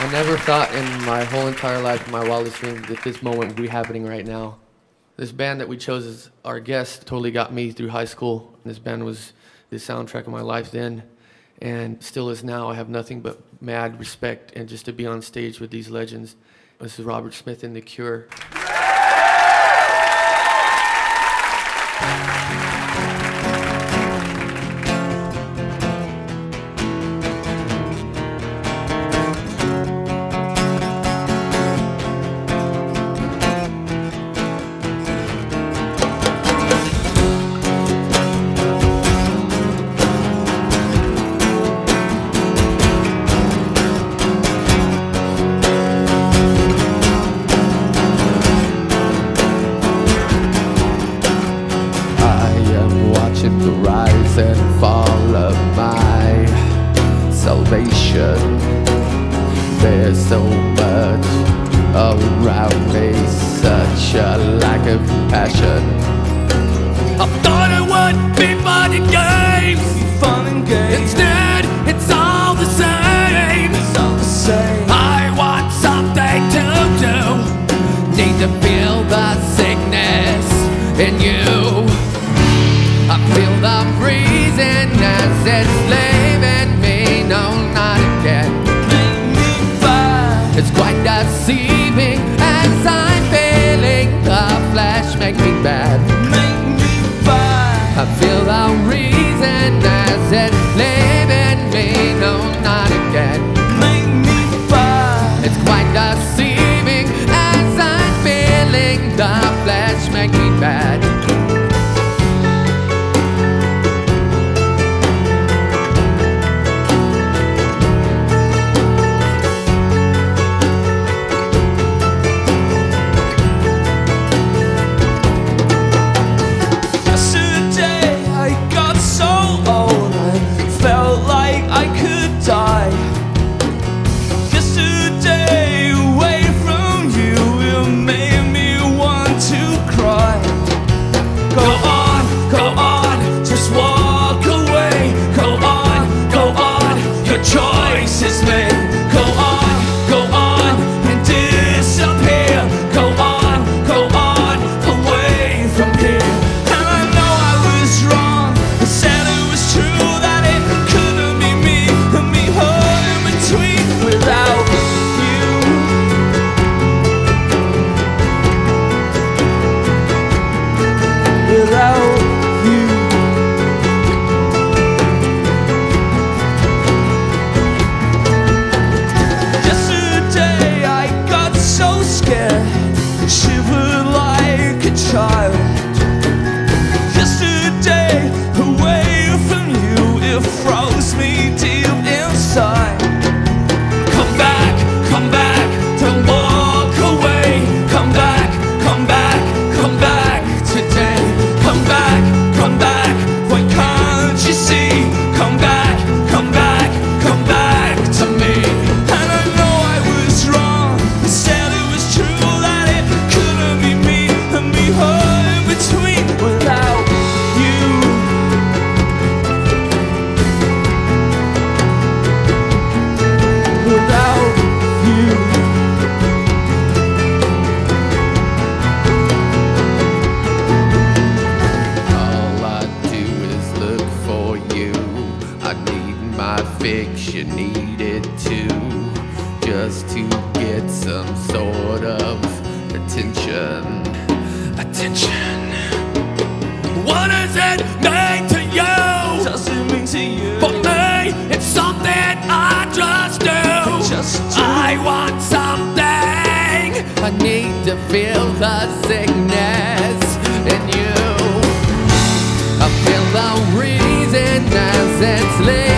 I never thought in my whole entire life, my wildest dreams, that this moment would be happening right now. This band that we chose as our guest totally got me through high school. This band was the soundtrack of my life then, and still is now. I have nothing but mad respect and just to be on stage with these legends. This is Robert Smith and The Cure. Am the rise and fall of my salvation. There's so much around me, such a lack of passion. I thought it would be fun and games, Fun and games. instead reason as it's leaving me. No, not again. Make me fly. It's quite a as fix, you need it too. Just to get some sort of attention. Attention. What does it mean to you? Does it mean to you? For me, it's something I just do. Just do. I want something. I need to feel the sickness in you. I feel the reason as it's leaving